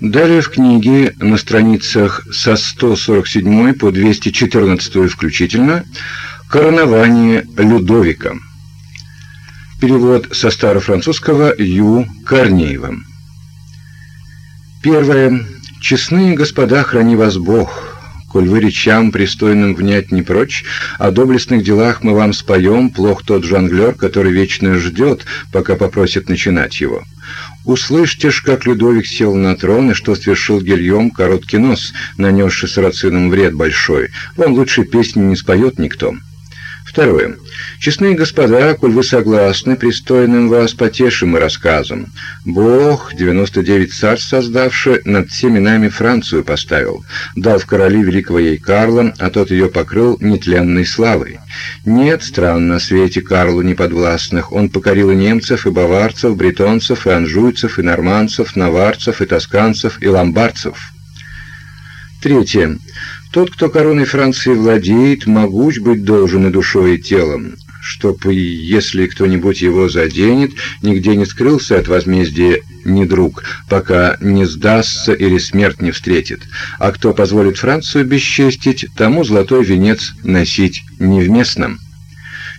Далее в книге на страницах со 147 по 214 включительно «Коронование Людовика». Перевод со старофранцузского Ю. Корнеева. Первое. «Честные господа, храни вас Бог, коль вы речам пристойным внять не прочь, о доблестных делах мы вам споем, плох тот жонглер, который вечно ждет, пока попросит начинать его. Услышьте ж, как Людовик сел на трон, и что свершил Гильем короткий нос, нанесший сарацинам вред большой. Вам лучше песни не споет никто. Второе. Честные господа, коль вы согласны, пристойным вас потешим и рассказом. Бог, 99 царств создавший, над всеми нами Францию поставил, дал в короли великого ей Карла, а тот ее покрыл нетленной славой. Нет стран на свете Карлу неподвластных, он покорил и немцев, и баварцев, бретонцев, и анжуйцев, и норманцев, наварцев, и тосканцев, и ломбардцев. Третье. Тот, кто короной Франции владеет, могуч быть должен и душой, и телом, чтоб, если кто-нибудь его заденет, нигде не скрылся от возмездия ни друг, пока не сдастся или смерть не встретит. А кто позволит Францию бесчестить, тому золотой венец носить невместным.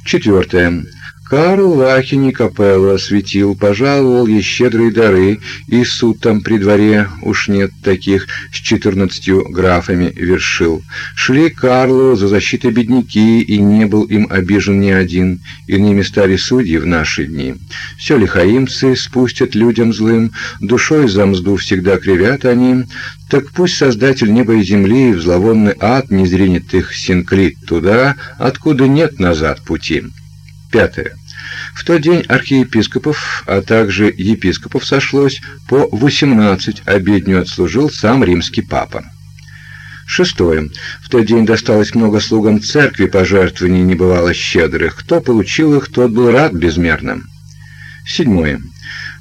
Четвертое. Карл Вахини Капелла светил, пожаловал ей щедрые дары, и суд там при дворе, уж нет таких, с четырнадцатью графами вершил. Шли Карлу за защитой бедняки, и не был им обижен ни один, иными стали судьи в наши дни. Все лихаимцы спустят людям злым, душой за мзду всегда кривят они, так пусть Создатель неба и земли в зловонный ад не зринет их синклит туда, откуда нет назад пути. Пятое. В тот день архиепископов, а также епископов сошлось по 18, обедню отслужил сам римский папа. Шестое. В тот день досталось много слугам церкви пожертвований не бывало щедрых. Кто получил их, тот был рад безмерно. Седьмое.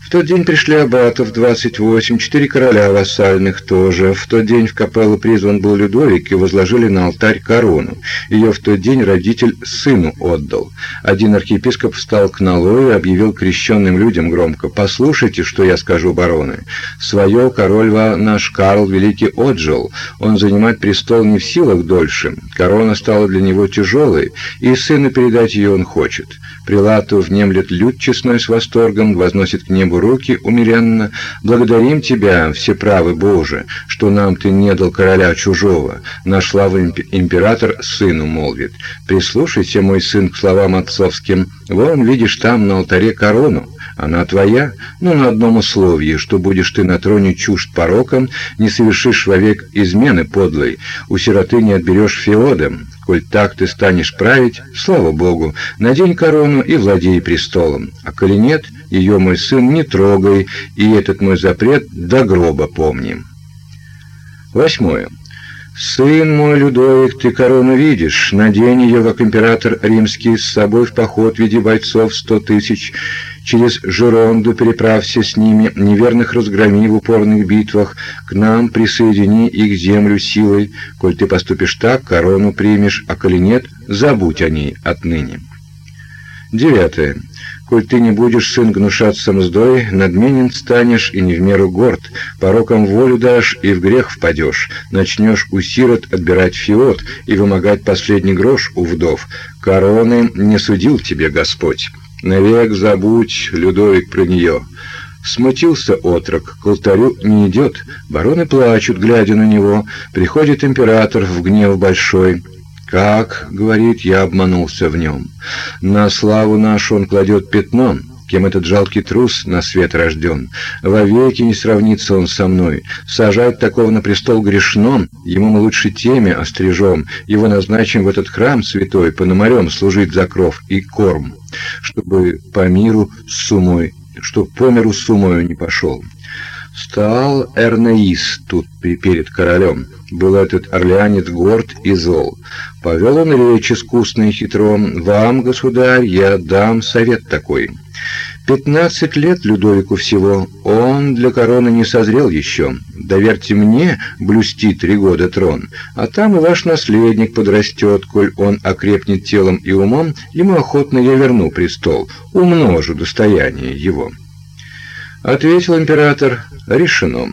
В тот день пришли аббатов 28, четыре короля вассальных тоже. В тот день в капеллу призван был Людовик и возложили на алтарь корону. Ее в тот день родитель сыну отдал. Один архиепископ встал к налою и объявил крещенным людям громко «Послушайте, что я скажу, бароны. Свое король наш Карл Великий отжил. Он занимать престол не в силах дольше. Корона стала для него тяжелой, и сыну передать ее он хочет. Прилату внемлет люд честной с восторгом, возносит к небу руки умеренно. Благодарим Тебя, всеправый Боже, что нам Ты не дал короля чужого. Наш славный император сыну молвит. Прислушайся, мой сын, к словам отцовским. Вон, видишь, там на алтаре корону. Она твоя, но на одном условии, что будешь ты на троне чужд пороком, не совершишь вовек измены подлой, у сироты не отберешь феодом. Коль так ты станешь править, слава Богу, надень корону и владей престолом. А коли нет, ее, мой сын, не трогай, и этот мой запрет до гроба помни. Восьмое. «Сын мой, Людовик, ты корону видишь, надень ее, как император римский, с собой в поход в виде бойцов сто тысяч, через Жеронду переправься с ними, неверных разгроми в упорных битвах, к нам присоедини их землю силой, коль ты поступишь так, корону примешь, а коли нет, забудь о ней отныне». Девятое. Коль ты не будешь, сын, гнушаться мздой, надменен станешь и не в меру горд, пороком волю дашь и в грех впадешь, начнешь у сирот отбирать фиот и вымогать последний грош у вдов. Короны не судил тебе Господь. Навек забудь, Людовик, про нее. Смутился отрок, к алтарю не идет, бароны плачут, глядя на него, приходит император в гнев большой — как, говорит, я обманулся в нем. На славу нашу он кладет пятно, кем этот жалкий трус на свет рожден. Вовеки не сравнится он со мной. Сажать такого на престол грешно, ему мы лучше теме острижем, его назначим в этот храм святой, пономарем служить за кров и корм, чтобы по миру с сумой, чтоб по миру с сумою не пошел. Стал Эрнеис тут перед королем. Был этот орлеанец горд и зол. Повел он речь искусно и хитро. «Вам, государь, я дам совет такой. Пятнадцать лет Людовику всего, он для короны не созрел еще. Доверьте мне блюсти три года трон, а там и ваш наследник подрастет, коль он окрепнет телом и умом, ему охотно я верну престол, умножу достояние его». Ответил император, решено.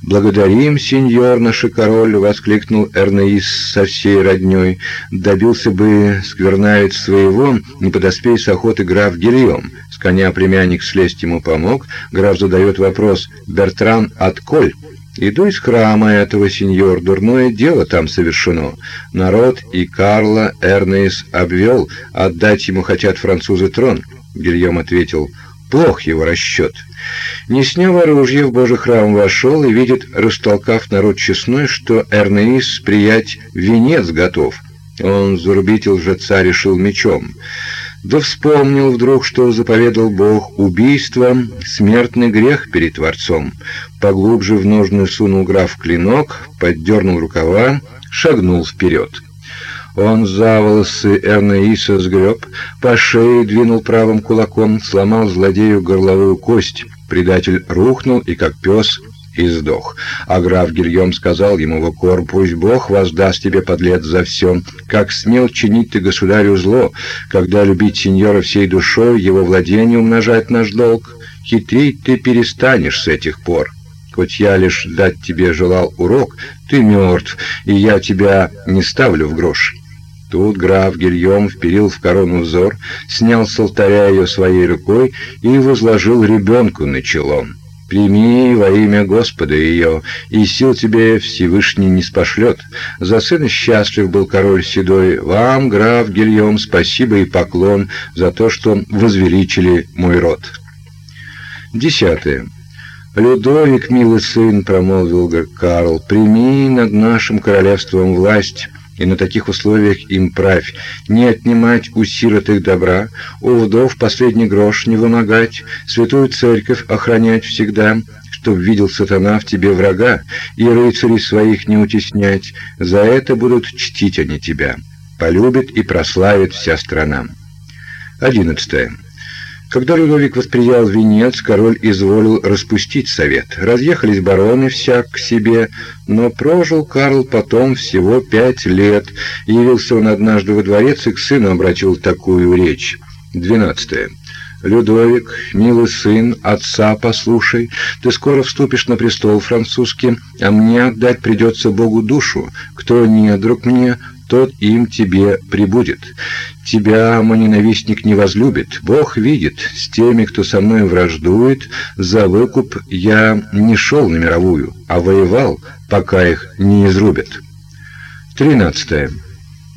«Благодарим, сеньор наш король!» — воскликнул Эрнеис со всей роднёй. «Добился бы сквернавец своего, не подоспей с охоты граф Гильем». С коня племянник слезть ему помог. Граф задает вопрос «Бертран, отколь?» Иду из храма этого, сеньор, дурное дело там совершено. Народ и Карла Эрнеис обвел, отдать ему хотят французы трон. Гильем ответил, плох его расчет. Не сняв оружие, в Божий храм вошел и видит, растолкав народ честной, что Эрнеис приять венец готов. Он зарубить лжеца решил мечом. Да вспомнил вдруг, что заповедал Бог убийство, смертный грех перед Творцом. Поглубже в ножны сунул граф клинок, поддернул рукава, шагнул вперед. Он за волосы Эрнаиса сгреб, по шее двинул правым кулаком, сломал злодею горловую кость. Предатель рухнул и, как пес, и сдох. А граф Гильем сказал ему в укор, «Пусть Бог воздаст тебе, подлец, за все. Как смел чинить ты государю зло, когда любить сеньора всей душой, его владение умножать наш долг? Хитрить ты перестанешь с этих пор». Хоть я лишь дать тебе желал урок, ты мертв, и я тебя не ставлю в грош. Тут граф Гильем вперил в корону взор, снял с алтаря ее своей рукой и возложил ребенку на чело. Прими во имя Господа ее, и сил тебе Всевышний не спошлет. За сына счастлив был король седой. Вам, граф Гильем, спасибо и поклон за то, что возвеличили мой род. Десятое. «Людовик, милый сын», — промолвил Карл, — «прими над нашим королевством власть» и на таких условиях им правь, не отнимать у сирот их добра, у вдов последний грош не вымогать, святую церковь охранять всегда, чтоб видел сатана в тебе врага, и рыцарей своих не утеснять, за это будут чтить они тебя, полюбит и прославит вся страна. Одиннадцатое. Когда Людовик восприял венец, король изволил распустить совет. Разъехались бароны всяк к себе, но прожил Карл потом всего пять лет. Явился он однажды во дворец и к сыну обратил такую речь. Двенадцатое. Людовик, милый сын, отца послушай, ты скоро вступишь на престол французский, а мне отдать придется Богу душу. Кто не друг мне, тот им тебе прибудет. Тебя мой ненавистник не возлюбит. Бог видит, с теми, кто со мной враждует, за выкуп я не шел на мировую, а воевал, пока их не изрубят. Тринадцатое.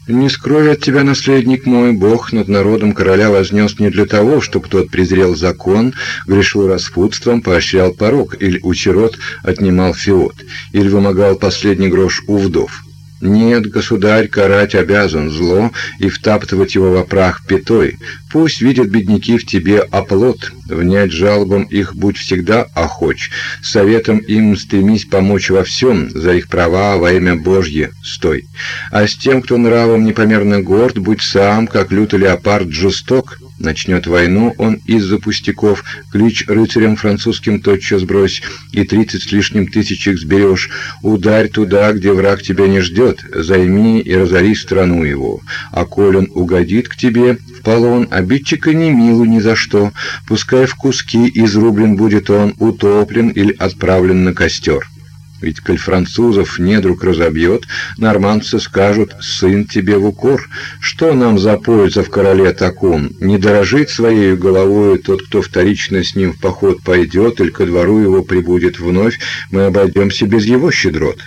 Не скрою от тебя, наследник мой, Бог над народом короля вознес не для того, чтобы тот презрел закон, грешил распутством, поощрял порог, или у сирот отнимал фиот, или вымогал последний грош у вдов. Нет, государь карать обязан зло и втаптывать его во прах пятой. Пусть видят бедняки в тебе оплот, внять жалобам их будь всегда охоч. Советом им стремись помочь во всем, за их права во имя Божье стой. А с тем, кто нравом непомерно горд, будь сам, как лютый леопард, жесток. Начнет войну он из-за пустяков, клич рыцарям французским тотчас брось, и тридцать с лишним тысяч их сберешь. Ударь туда, где враг тебя не ждет, займи и разори страну его. А коль он угодит к тебе в полон, обидчика не милу ни за что, пускай в куски изрублен будет он, утоплен или отправлен на костер. Ведь коль французов недруг разобьет, нормандцы скажут «сын тебе в укор». Что нам за польза в короле таком? Не дорожить своей головой тот, кто вторично с ним в поход пойдет, или ко двору его прибудет вновь, мы обойдемся без его щедрот.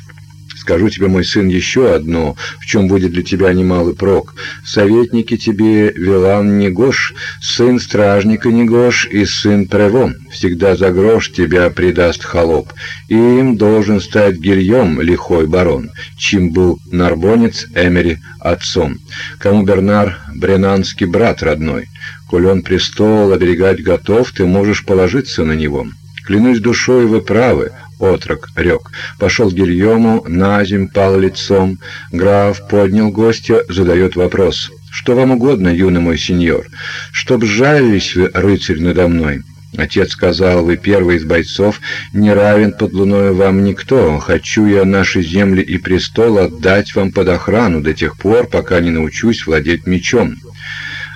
Скажу тебе, мой сын, еще одно, в чем будет для тебя немалый прок. Советники тебе Вилан Негош, сын стражника Негош и сын Превон. Всегда за грош тебя предаст холоп. И им должен стать Гильем, лихой барон, чем был нарбонец Эмери отцом. Кому Бернар Бренанский брат родной. Коль он престол оберегать готов, ты можешь положиться на него. Клянусь душой, вы правы, отрок рек. Пошел к Гильому, на земь пал лицом. Граф поднял гостя, задает вопрос. «Что вам угодно, юный мой сеньор? Чтоб жалились вы, рыцарь, надо мной?» Отец сказал, вы первый из бойцов, не равен под луною вам никто. Хочу я наши земли и престол отдать вам под охрану до тех пор, пока не научусь владеть мечом.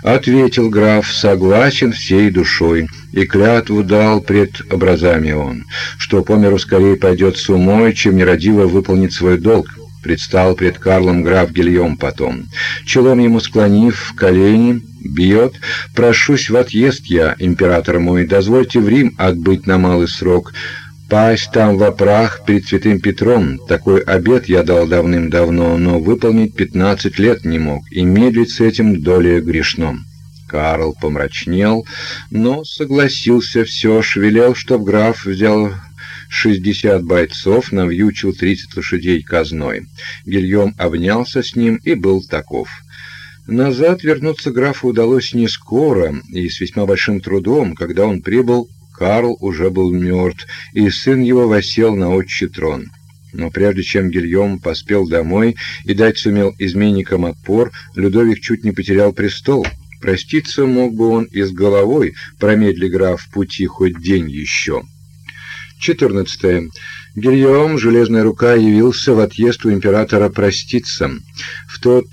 Ответил граф, согласен всей душой, и клятву дал пред образами он, что по миру скорее пойдет с умой, чем нерадиво выполнит свой долг. Предстал пред Карлом граф Гильем потом. Челом ему склонив колени, бьет, «Прошусь в отъезд я, император мой, дозвольте в Рим отбыть на малый срок». Пасть там в прах перед святым Петром. Такой обет я дал давным-давно, но выполнить пятнадцать лет не мог, и медлить с этим долей грешном. Карл помрачнел, но согласился все ж, велел, чтоб граф взял шестьдесят бойцов, навьючил тридцать лошадей казной. Гильем обнялся с ним и был таков. Назад вернуться графу удалось не скоро и с весьма большим трудом, когда он прибыл Карл уже был мертв, и сын его восел на отчий трон. Но прежде чем Гильем поспел домой и дать сумел изменникам отпор, Людовик чуть не потерял престол. Проститься мог бы он и с головой, промедли граф пути хоть день еще. 14. Гильем, железная рука, явился в отъезд у императора проститься. В тот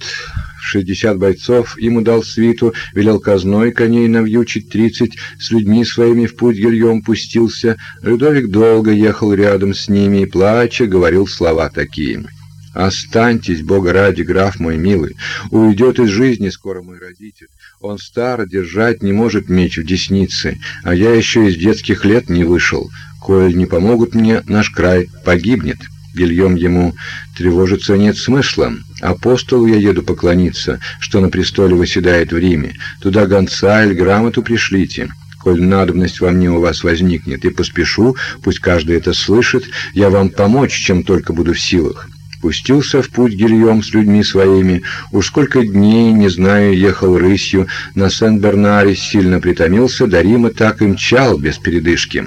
шестьдесят бойцов, ему дал свиту, велел казной коней навьючить тридцать, с людьми своими в путь гильем пустился. Людовик долго ехал рядом с ними и, плача, говорил слова такие. «Останьтесь, Бога ради, граф мой милый, уйдет из жизни скоро мой родитель. Он стар, держать не может меч в деснице, а я еще из детских лет не вышел. Коль не помогут мне, наш край погибнет». Гильем ему тревожиться нет смысла. Апостолу я еду поклониться, что на престоле восседает в Риме. Туда гонца или грамоту пришлите. Коль надобность во мне у вас возникнет, и поспешу, пусть каждый это слышит, я вам помочь, чем только буду в силах. Пустился в путь Гильем с людьми своими, уж сколько дней, не знаю, ехал рысью, на Сен-Бернаре сильно притомился, до Рима так и мчал без передышки.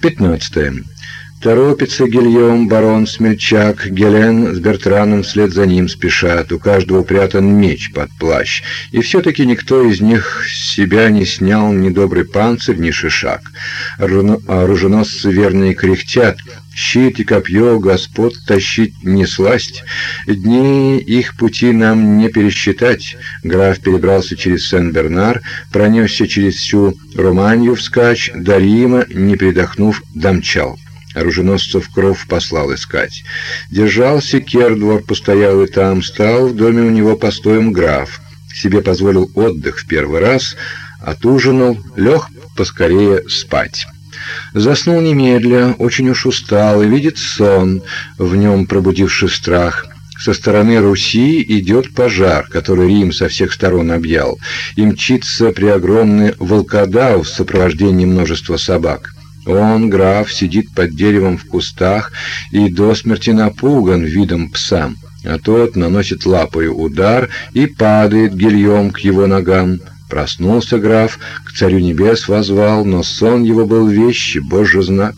15. Торопится Гильем, барон, смельчак, Гелен с Бертраном вслед за ним спешат, у каждого прятан меч под плащ, и все-таки никто из них с себя не снял ни добрый панцирь, ни шишак. Оруженосцы верные кряхтят, щит и копье господ тащить не сласть, дни их пути нам не пересчитать. Граф перебрался через Сен-Бернар, пронесся через всю Романию вскачь, до Рима, не передохнув, домчал. Оруженосцев кров послал искать. Держался Кердвор, постоял и там, стал в доме у него постоем граф. Себе позволил отдых в первый раз, отужинал, лег поскорее спать. Заснул немедля, очень уж устал, и видит сон, в нем пробудивший страх. Со стороны Руси идет пожар, который Рим со всех сторон объял, и мчится преогромный волкодав в сопровождении множества собак. Он, граф, сидит под деревом в кустах и до смерти напуган видом пса, а тот наносит лапой удар и падает гильем к его ногам. Проснулся граф, к царю небес возвал, но сон его был вещи, божий знак.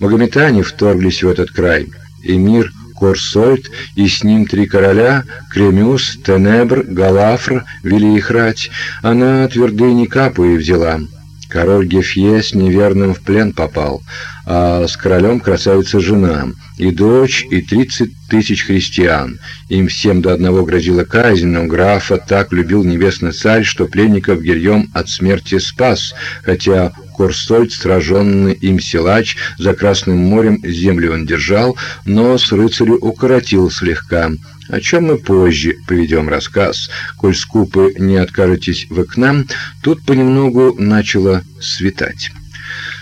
Магометане вторглись в этот край, и мир Корсольд, и с ним три короля, Кремюс, Тенебр, Галафр, вели их рать. Она твердыни Капуи взяла, Король Гефье с неверным в плен попал, а с королем красавица жена, и дочь, и тридцать тысяч христиан. Им всем до одного грозила казнь, но графа так любил небесный царь, что пленников Гильем от смерти спас, хотя Корсольд, сраженный им силач, за Красным морем землю он держал, но с рыцарю укоротил слегка о чем мы позже поведем рассказ. Коль скупы не откажетесь вы к нам, тут понемногу начало светать.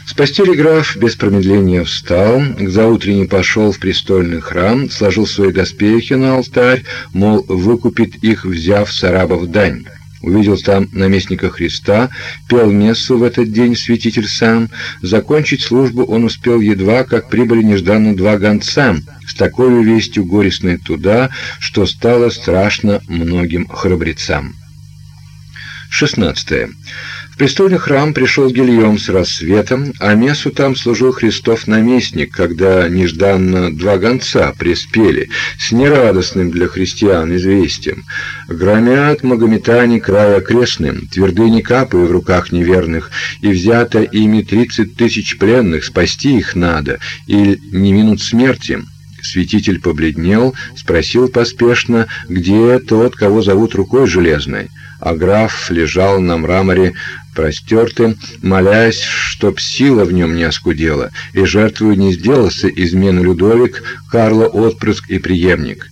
С постели граф без промедления встал, к заутренне пошел в престольный храм, сложил свои доспехи на алтарь, мол, выкупит их, взяв с арабов дань. Увидел там наместника Христа, пел мессу в этот день святитель сам. Закончить службу он успел едва, как прибыли нежданно два гонца, с такой вестью горестной туда, что стало страшно многим храбрецам. 16. В престольный храм пришел Гильем с рассветом, а мессу там служил Христов наместник, когда нежданно два гонца приспели с нерадостным для христиан известием. Громят магометане край окрестным, твердыни капы в руках неверных, и взято ими тридцать тысяч пленных, спасти их надо, или не минут смерти. Святитель побледнел, спросил поспешно, где тот, кого зовут рукой железной. А граф лежал на мраморе простертым, молясь, чтоб сила в нем не оскудела, и жертвой не сделался измену Людовик, Карла отпрыск и преемник.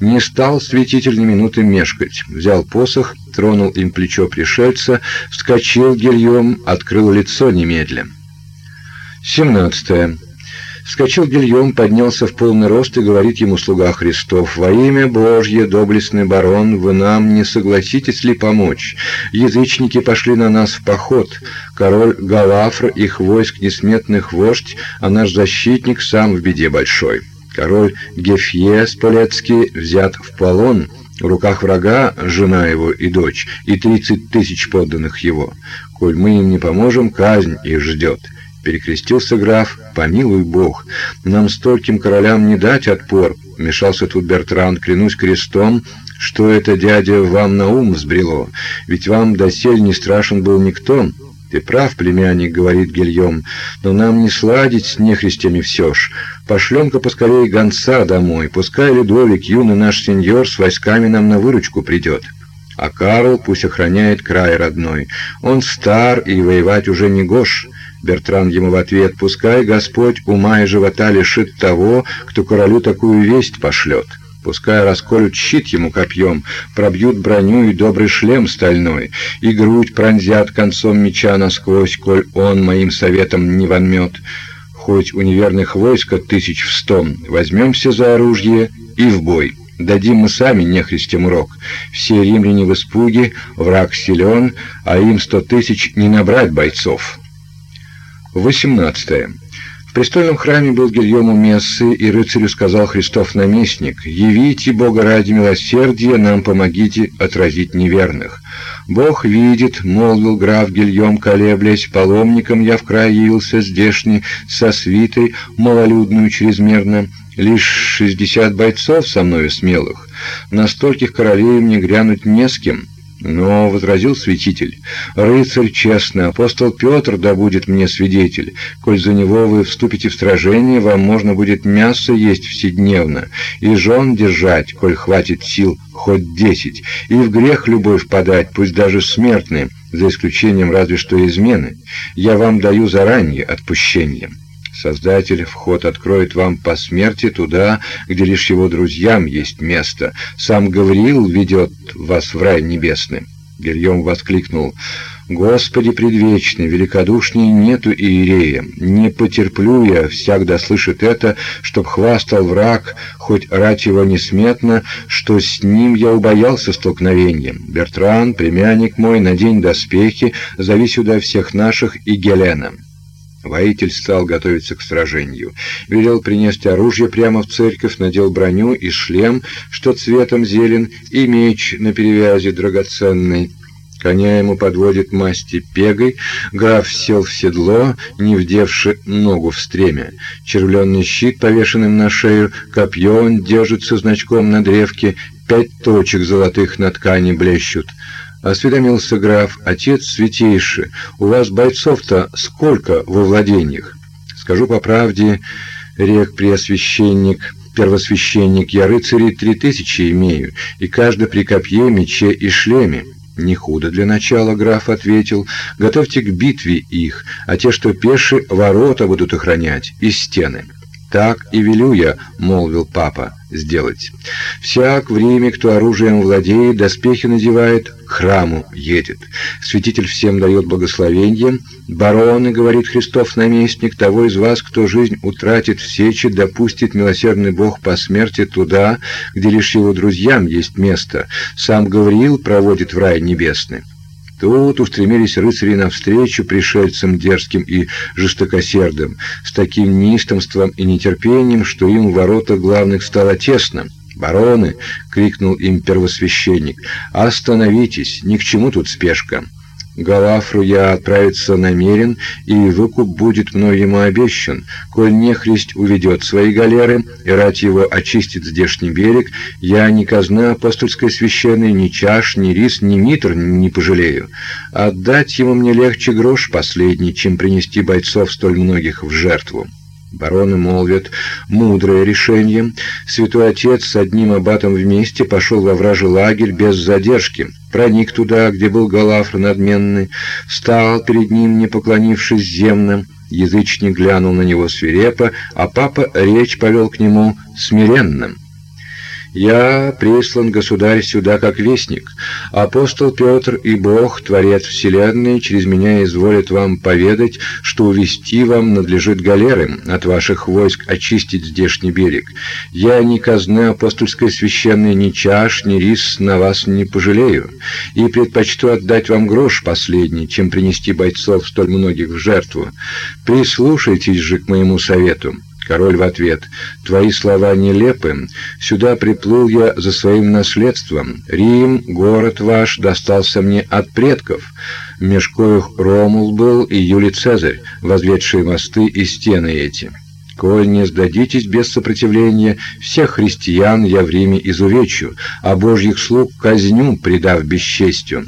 Не стал святитель ни минуты мешкать, взял посох, тронул им плечо пришельца, вскочил гильем, открыл лицо немедленно. 17. Вскочил Гильем, поднялся в полный рост и говорит ему слуга Христов, «Во имя Божье, доблестный барон, вы нам не согласитесь ли помочь? Язычники пошли на нас в поход. Король Галафр, их войск несметных вождь, а наш защитник сам в беде большой. Король Гефье Сполецкий взят в полон». В руках врага жена его и дочь, и тридцать тысяч подданных его. Коль мы им не поможем, казнь их ждет перекрестился граф. Помилуй Бог, нам стольким королям не дать отпор. Вмешался тут Бертран, клянусь крестом, что это дядя вам на ум взбрело, ведь вам досель не страшен был никто. Ты прав, племянник, говорит Гильем, но нам не сладить с нехристями все ж. Пошлем-ка поскорее гонца домой, пускай Людовик, юный наш сеньор, с войсками нам на выручку придет. А Карл пусть охраняет край родной. Он стар и воевать уже не гож. Бертран ему в ответ, «Пускай Господь ума и живота лишит того, кто королю такую весть пошлет. Пускай расколют щит ему копьем, пробьют броню и добрый шлем стальной, и грудь пронзят концом меча насквозь, коль он моим советом не вонмет. Хоть у неверных войска тысяч в сто, возьмемся за оружие и в бой». Дадим мы сами нехристям урок. Все римляне в испуге, враг силен, а им сто тысяч не набрать бойцов. 18. В престольном храме был Гильем у мессы, и рыцарю сказал Христов наместник, «Явите, Бога ради милосердия, нам помогите отразить неверных». «Бог видит», — молвил граф Гильем, колеблясь, «паломником я в край явился здешний, со свитой, малолюдную чрезмерно, лишь шестьдесят бойцов со мною смелых, на стольких королей мне грянуть не с кем». Но, — возразил святитель, — рыцарь честный, апостол Петр да будет мне свидетель. Коль за него вы вступите в сражение, вам можно будет мясо есть вседневно, и жен держать, коль хватит сил хоть десять, и в грех любовь подать, пусть даже смертный, за исключением разве что измены. Я вам даю заранее отпущение». Создатель вход откроет вам по смерти туда, где лишь его друзьям есть место. Сам Гавриил ведет вас в рай небесный. Гильем воскликнул: Господи предвечный, великодушней нету иерея. Не потерплю я, всегда слышит это, чтоб хвастал враг, хоть рать его несметно, что с ним я убоялся столкновения. Бертран, племянник мой, надень доспехи, зови сюда всех наших и Гелена. Воитель стал готовиться к сражению. Велел принести оружие прямо в церковь, надел броню и шлем, что цветом зелен, и меч на перевязи драгоценный. Коня ему подводит масти пегой, граф сел в седло, не вдевши ногу в стремя. Червленный щит, повешенным на шею, копье он держится значком на древке, пять точек золотых на ткани блещут. Осведомился граф, отец святейший, у вас бойцов-то сколько во владениях? Скажу по правде, рек преосвященник, первосвященник, я рыцарей три тысячи имею, и каждый при копье, мече и шлеме. Не худо для начала, граф ответил. Готовьте к битве их, а те, что пеши, ворота будут охранять и стены. Так и велю я, молвил папа, сделать. Всяк в Риме, кто оружием владеет, доспехи надевает, к храму едет. Святитель всем дает благословение. Бароны, говорит Христов наместник, того из вас, кто жизнь утратит в сече, допустит милосердный Бог по смерти туда, где лишь его друзьям есть место. Сам Гавриил проводит в рай небесный. Тут устремились рыцари навстречу пришельцам дерзким и жестокосердым, с таким неистовством и нетерпением, что им в ворота главных стало тесно. «Бароны!» — крикнул им первосвященник. «Остановитесь! Ни к чему тут спешка!» Галафру я отправиться намерен, и выкуп будет мной ему обещан. Коль нехрист уведет свои галеры, и рать его очистит здешний берег, я ни казна апостольской священной, ни чаш, ни рис, ни митр не пожалею. Отдать ему мне легче грош последний, чем принести бойцов столь многих в жертву. Бароны молвят, мудрое решение. Святой Отец с одним аббатом вместе пошел во вражий лагерь без задержки. Проник туда, где был Галафр надменный, встал перед ним, не поклонившись земным. Язычник глянул на него свирепо, а папа речь повел к нему смиренным. Я прислан, государь, сюда как вестник. Апостол Петр и Бог, Творец Вселенной, через меня изволят вам поведать, что увести вам надлежит галеры, от ваших войск очистить здешний берег. Я ни казны апостольской священной, ни чаш, ни рис на вас не пожалею, и предпочту отдать вам грош последний, чем принести бойцов столь многих в жертву. Прислушайтесь же к моему совету. Король в ответ: "Твои слова нелепы. Сюда приплыл я за своим наследством. Рим, город ваш, достался мне от предков. Меж коих Ромул был и Юлий Цезарь, возведшие мосты и стены эти. Коль не сдадитесь без сопротивления, всех христиан я в Риме изувечу, а божьих слуг казню, предав бесчестью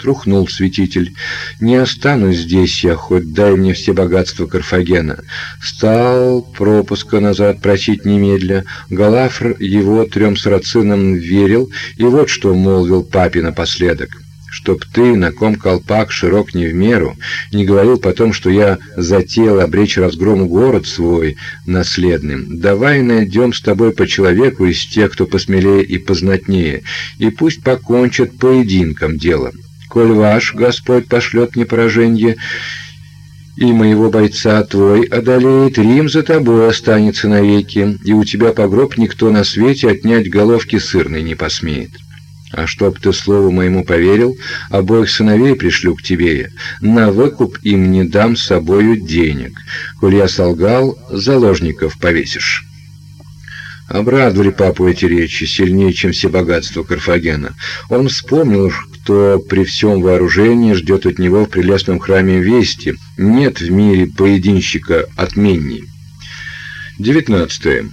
струхнул святитель. «Не останусь здесь я, хоть дай мне все богатства Карфагена». Стал пропуска назад просить немедля. Галафр его трем сарацинам верил, и вот что молвил папе напоследок чтоб ты, на ком колпак широк не в меру, не говорил потом, что я затеял обречь разгрому город свой наследным. Давай найдем с тобой по человеку из тех, кто посмелее и познатнее, и пусть покончат поединком делом. Коль ваш Господь пошлет мне поражение, и моего бойца твой одолеет, Рим за тобой останется навеки, и у тебя по гроб никто на свете отнять головки сырной не посмеет. А чтоб ты слову моему поверил, обоих сыновей пришлю к тебе, на выкуп им не дам с собою денег. Коль я солгал, заложников повесишь». Обрадовали папу эти речи сильнее, чем все богатства Карфагена. Он вспомнил, что при всем вооружении ждет от него в прелестном храме вести. Нет в мире поединщика отменней. 19.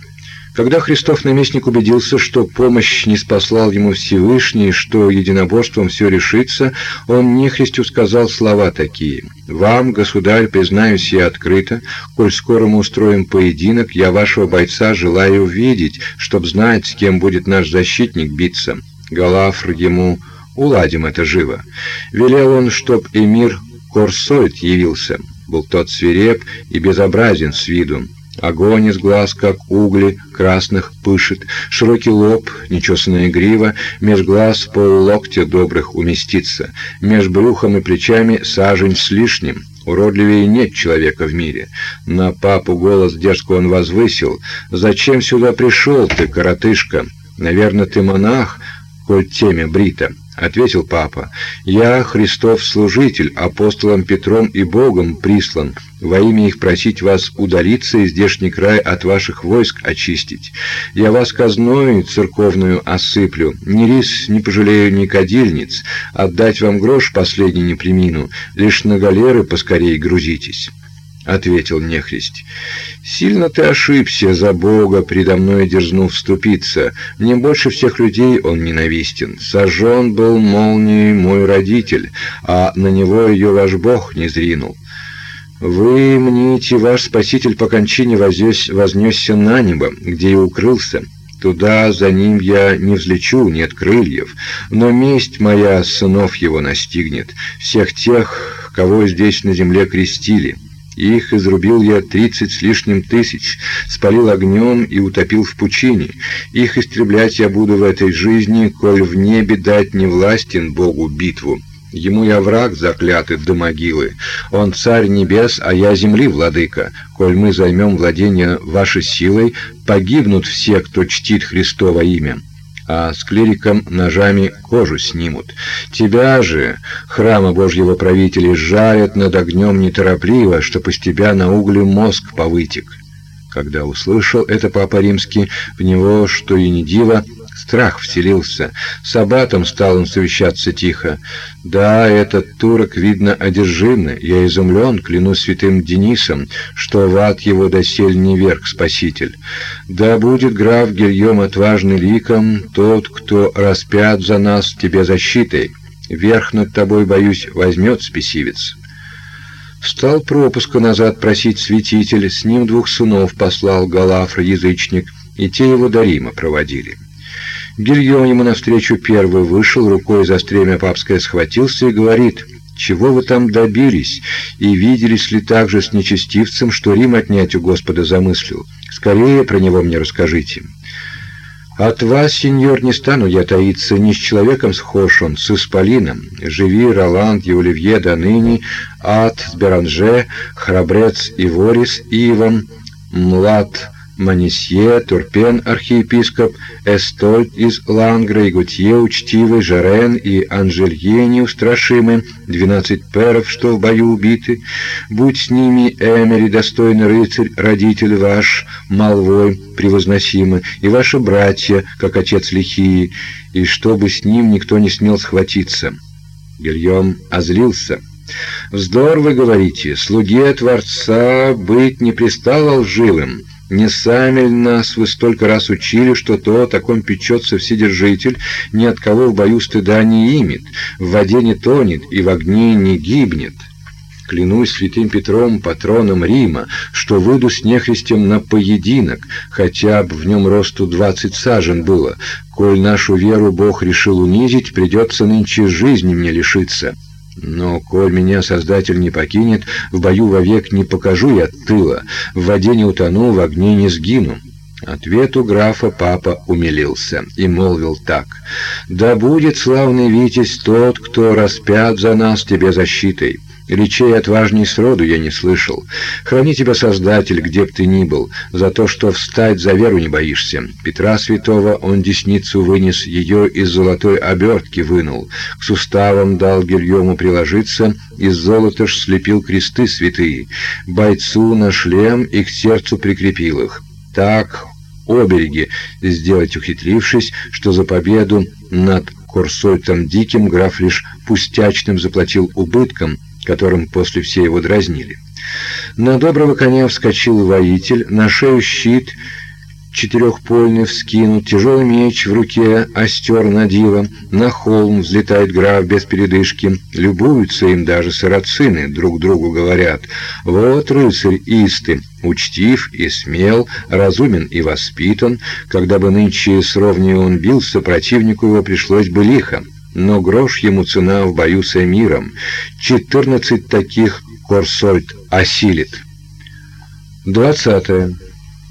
Когда Христов наместник убедился, что помощь не спаслал ему Всевышний, что единоборством все решится, он нехристю сказал слова такие: "Вам, государь, признаюсь я открыто, коль скоро мы устроим поединок, я вашего бойца желаю видеть, чтоб знать, с кем будет наш защитник биться". Галафр ему Уладим это живо. Велел он, чтоб эмир Корсойд явился. Был тот свиреп и безобразен с виду. Огонь из глаз, как угли, красных пышет, широкий лоб, нечесанная грива, меж глаз поллоктя добрых уместится, меж брюхом и плечами сажень с лишним. Уродливее нет человека в мире. На папу голос дерзко он возвысил. «Зачем сюда пришел ты, коротышка? Наверное, ты монах, коль теме брита» ответил папа. Я Христов служитель, апостолом Петром и Богом прислан. Во имя их просить вас удалиться из здешний край от ваших войск очистить. Я вас казною церковную осыплю, ни рис не пожалею, ни кадильниц, отдать вам грош последний не примину, лишь на галеры поскорей грузитесь» ответил нехрист. Сильно ты ошибся за Бога, предо мной дерзнув вступиться. Мне больше всех людей он ненавистен. Сожжен был молнией мой родитель, а на него ее ваш Бог не зринул. Вы мните, ваш спаситель по кончине вознес, вознесся на небо, где и укрылся. Туда за ним я не взлечу, нет крыльев, но месть моя сынов его настигнет, всех тех, кого здесь на земле крестили. Их изрубил я тридцать с лишним тысяч, спалил огнем и утопил в пучине. Их истреблять я буду в этой жизни, коль в небе дать не властен Богу битву. Ему я враг заклятый до могилы. Он царь небес, а я земли владыка. Коль мы займем владение вашей силой, погибнут все, кто чтит Христово имя а с клириком ножами кожу снимут. Тебя же, храма Божьего правителя, жарят над огнем неторопливо, чтоб из тебя на угле мозг повытек. Когда услышал это Папа Римский, в него, что и не диво, страх вселился. С аббатом стал он совещаться тихо. Да, этот турок, видно, одержимый. Я изумлен, клянусь святым Денисом, что в ад его досель не верг спаситель. Да будет граф Гильем отважный ликом, тот, кто распят за нас тебе защитой. Верх над тобой, боюсь, возьмет спесивец. Стал пропуска назад просить святитель, с ним двух сынов послал Галафр, язычник, и те его до Рима проводили. Гильем ему навстречу первый вышел, рукой за стремя папское схватился и говорит чего вы там добились, и виделись ли также с нечестивцем, что Рим отнять у Господа замыслил? Скорее про него мне расскажите. От вас, сеньор, не стану я таиться, ни с человеком схож он, с исполином. Живи, Роланд, Еволивье, до ныне, Ад, Беранже, Храбрец и Ворис, Иван, Млад, Манисье, Турпен, архиепископ, Эстольд из Лангра и Гутье, учтивый, Жарен и Анжелье неустрашимы, двенадцать перов, что в бою убиты. Будь с ними, Эмери, достойный рыцарь, родитель ваш, молвой превозносимы, и ваши братья, как отец лихие, и чтобы с ним никто не смел схватиться. Гильем озлился. «Вздор, вы говорите, слуге Творца быть не пристало лживым». Не сами ли нас вы столько раз учили, что то, о ком печется Вседержитель, ни от кого в бою стыда не имет, в воде не тонет и в огне не гибнет? Клянусь святым Петром, патроном Рима, что выйду с нехристем на поединок, хотя бы в нем росту двадцать сажен было. Коль нашу веру Бог решил унизить, придется нынче жизни мне лишиться». Но, коль меня Создатель не покинет, в бою вовек не покажу я тыла, в воде не утону, в огне не сгину». Ответу графа папа умилился и молвил так. «Да будет славный Витязь тот, кто распят за нас тебе защитой». Речей отважней сроду я не слышал. Храни тебя, Создатель, где б ты ни был, за то, что встать за веру не боишься. Петра Святого он десницу вынес, ее из золотой обертки вынул. К суставам дал Гильому приложиться, из золота ж слепил кресты святые. Бойцу на шлем и к сердцу прикрепил их. Так обереги сделать ухитрившись, что за победу над Корсойтом Диким граф лишь пустячным заплатил убытком, которым после все его дразнили. На доброго коня вскочил воитель, на шею щит четырехпольный вскинут, тяжелый меч в руке остер на диво, на холм взлетает граф без передышки, любуются им даже сарацины, друг другу говорят, вот рыцарь истый, учтив и смел, разумен и воспитан, когда бы нынче с ровнее он бился, противнику его пришлось бы лихо но грош ему цена в бою с эмиром. Четырнадцать таких Корсольд осилит. Двадцатое.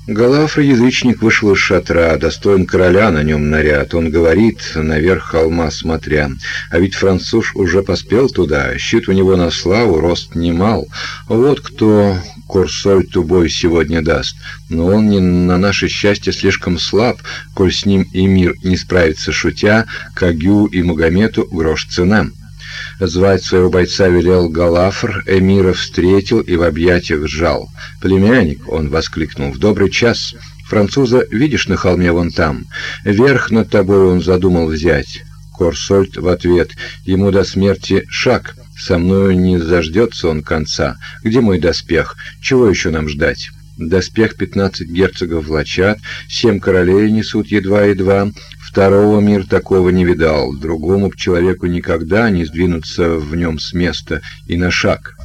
Галафр язычник вышел из шатра, достоин короля на нем наряд. Он говорит, наверх холма смотря, а ведь француз уже поспел туда, щит у него на славу, рост немал. Вот кто Курсоль тубой сегодня даст, но он не на наше счастье слишком слаб, коль с ним и мир не справится шутя, Кагю и Магомету грош цена. Звать своего бойца велел Галафр, эмира встретил и в объятиях сжал. «Племянник!» — он воскликнул. «В добрый час! Француза видишь на холме вон там? Верх над тобой он задумал взять». Корсольт в ответ. «Ему до смерти шаг. Со мною не заждется он конца. Где мой доспех? Чего еще нам ждать?» Доспех пятнадцать герцогов влачат, семь королей несут едва-едва, Второго мир такого не видал, другому человеку никогда не сдвинуться в нем с места и на шаг.